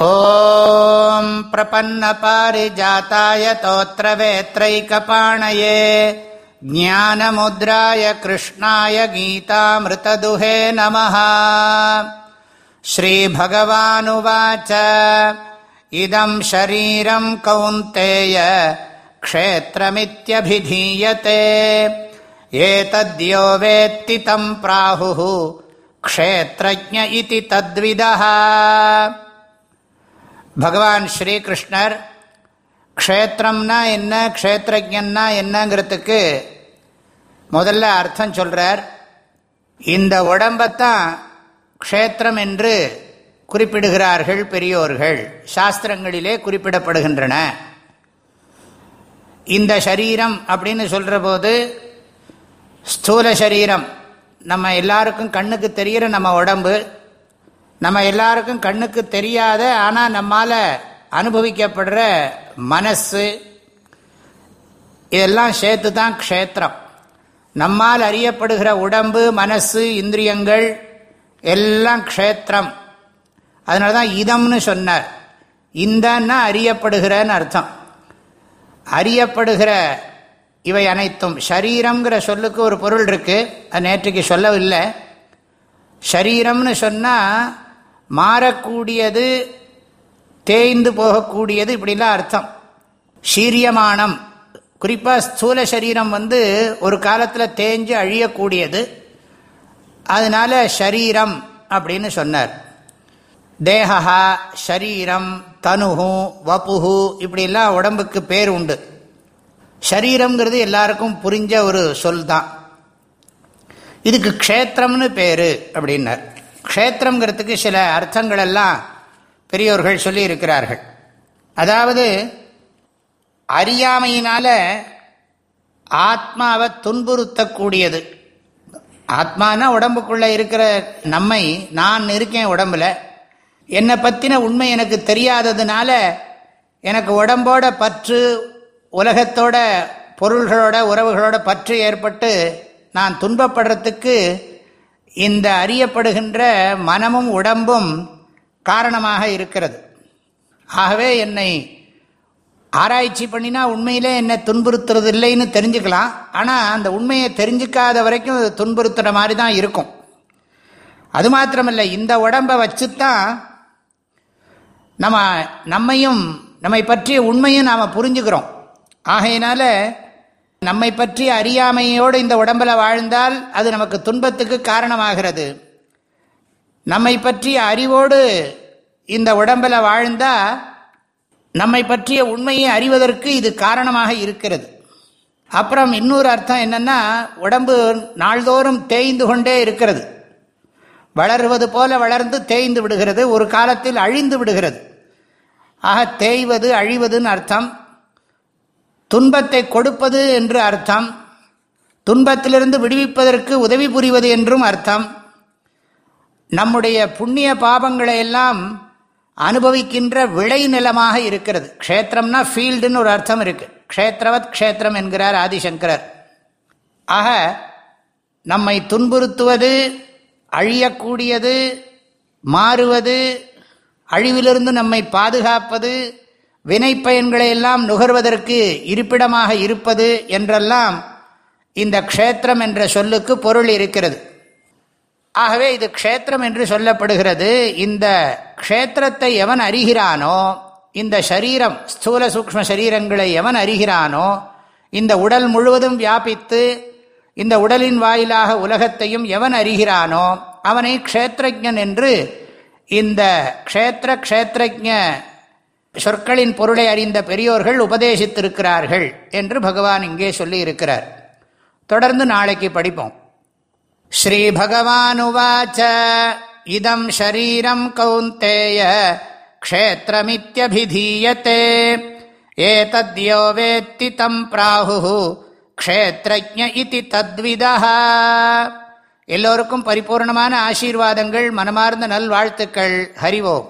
ॐ प्रपन्नपारिजाताय तोत्रवेत्रैकपाणये ज्ञानमुद्राय कृष्णाय गीतामृतदुहे नमः श्रीभगवानुवाच इदं शरीरं कौन्तेय क्षेत्रमित्यभिधीयते एतद्यो वेत्ति तं प्राहुः क्षेत्रज्ञ इति तद्विदः பகவான் ஸ்ரீகிருஷ்ணர் க்ஷேத்திரம்னா என்ன க்ஷேத்திரஜன்னா என்னங்கிறதுக்கு முதல்ல அர்த்தம் சொல்கிறார் இந்த உடம்பைத்தான் க்ஷேத்திரம் என்று குறிப்பிடுகிறார்கள் பெரியோர்கள். சாஸ்திரங்களிலே குறிப்பிடப்படுகின்றன. இந்த சரீரம் அப்படின்னு சொல்கிற போது ஸ்தூல சரீரம். நம்ம எல்லாருக்கும் கண்ணுக்கு தெரிகிற நம்ம உடம்பு நம்ம எல்லாருக்கும் கண்ணுக்கு தெரியாத ஆனால் நம்மால் அனுபவிக்கப்படுற மனசு இதெல்லாம் சேர்த்து தான் க்ஷேத்திரம். நம்மால் அறியப்படுகிற உடம்பு மனசு இந்திரியங்கள் எல்லாம் க்ஷேத்திரம். அதனால தான் இதம்னு சொன்னார். இந்தன்னா அறியப்படுகிறன்னு அர்த்தம். அறியப்படுகிற இவை அனைத்தும். ஷரீரம்ங்கிற சொல்லுக்கு ஒரு பொருள் இருக்குது அது நேற்றுக்கு சொல்லவில்லை. ஷரீரம்னு சொன்னால் மாறக்கூடியது தேய்ந்து போகக்கூடியது இப்படிலாம் அர்த்தம். சீரியமானம். குறிப்பாக ஸ்தூல சரீரம் வந்து ஒரு காலத்தில் தேஞ்சு அழியக்கூடியது. அதனால ஷரீரம் அப்படின்னு சொன்னார். தேகா ஷரீரம் தனுகு வப்புகு இப்படிலாம் உடம்புக்கு பேர் உண்டு. ஷரீரம்ங்கிறது எல்லாருக்கும் புரிஞ்ச ஒரு சொல் தான் இதுக்கு க்ஷேத்திரம்னு பேர் அப்படின்னார். க்ஷேத்திரங்கிறதுக்கு சில அர்த்தங்கள் எல்லாம் பெரியோர்கள் சொல்லி இருக்கிறார்கள் அதாவது அறியாமையினால ஆத்மாவை துன்புறுத்தக்கூடியது. ஆத்மானா உடம்புக்குள்ளே இருக்கிற நம்மை நான் இருக்கேன் உடம்புல. என்னை பற்றின உண்மை எனக்கு தெரியாததுனால எனக்கு உடம்போட பற்று உலகத்தோட பொருள்களோட உறவுகளோட பற்று ஏற்பட்டு நான் துன்பப்படுறதுக்கு இந்த அறியப்படுகின்ற மனமும் உடம்பும் காரணமாக இருக்கிறது. ஆகவே என்னை ஆராய்ச்சி பண்ணினா உண்மையிலே என்னை துன்புறுத்துறது இல்லைன்னு தெரிஞ்சுக்கலாம். ஆனால் அந்த உண்மையை தெரிஞ்சுக்காத வரைக்கும் துன்புறுத்துகிற மாதிரி தான் இருக்கும். அது மாத்திரமில்லை இந்த உடம்பை தான் நம்ம நம்மையும் நம்மை பற்றிய உண்மையும் நாம் புரிஞ்சுக்கிறோம். ஆகையினால நம்மை பற்றி அறியாமையோடு இந்த உடம்பில் வாழ்ந்தால் அது நமக்கு துன்பத்துக்கு காரணமாகிறது. நம்மை பற்றிய அறிவோடு இந்த உடம்பில் வாழ்ந்தால் நம்மை பற்றிய உண்மையை அறிவதற்கு இது காரணமாக இருக்கிறது. அப்புறம் இன்னொரு அர்த்தம் என்னென்னா உடம்பு நாள்தோறும் தேய்ந்து கொண்டே இருக்கிறது. வளருவது போல வளர்ந்து தேய்ந்து விடுகிறது ஒரு காலத்தில் அழிந்து விடுகிறது. ஆக தேய்வது அழிவதுன்னு அர்த்தம் துன்பத்தை கொடுப்பது என்று அர்த்தம். துன்பத்திலிருந்து விடுவிப்பதற்கு உதவி புரிவது என்றும் அர்த்தம். நம்முடைய புண்ணிய பாபங்களை எல்லாம் அனுபவிக்கின்ற விளை நிலமாக இருக்கிறது. க்ஷேத்திரம்னா ஃபீல்டுன்னு ஒரு அர்த்தம் இருக்குது க்ஷேத்திரவத் க்ஷேத்திரம் என்கிறார் ஆதிசங்கரர். ஆக நம்மை துன்புறுத்துவது அழியக்கூடியது மாறுவது அழிவிலிருந்து நம்மை பாதுகாப்பது வினை பயன்களை எல்லாம் நுகர்வதற்கு இருப்பிடமாக இருப்பது என்றெல்லாம் இந்த க்ஷேத்திரம் என்ற சொல்லுக்கு பொருள் இருக்கிறது. ஆகவே இது க்ஷேத்திரம் என்று சொல்லப்படுகிறது. இந்த க்ஷேத்திரத்தை எவன் அறிகிறானோ இந்த சரீரம் ஸ்தூல சூக்ம சரீரங்களை எவன் அறிகிறானோ இந்த உடல் முழுவதும் வியாபித்து இந்த உடலின் வாயிலாக உலகத்தையும் எவன் அறிகிறானோ அவனை க்ஷேத்திரஜன் என்று இந்த க்ஷேத்திர க்ஷேத்திரஜ சொற்களின் பொருளை அறிந்த பெரியோர்கள் உபதேசித்திருக்கிறார்கள் என்று பகவான் இங்கே சொல்லி இருக்கிறார் தொடர்ந்து நாளைக்கு படிப்போம். ஸ்ரீ பகவானுவாச்ச இதம் ஷரீரம் கௌந்தேய. க்ஷேத்திரமித்யபிதீயத்தே ஏதத்யோ வேத்தி தம் பிராகு க்ஷேத்ரஜ இதி தத்விதா எல்லோருக்கும் பரிபூர்ணமான ஆசீர்வாதங்கள் மனமார்ந்த நல்வாழ்த்துக்கள். ஹரிவோம்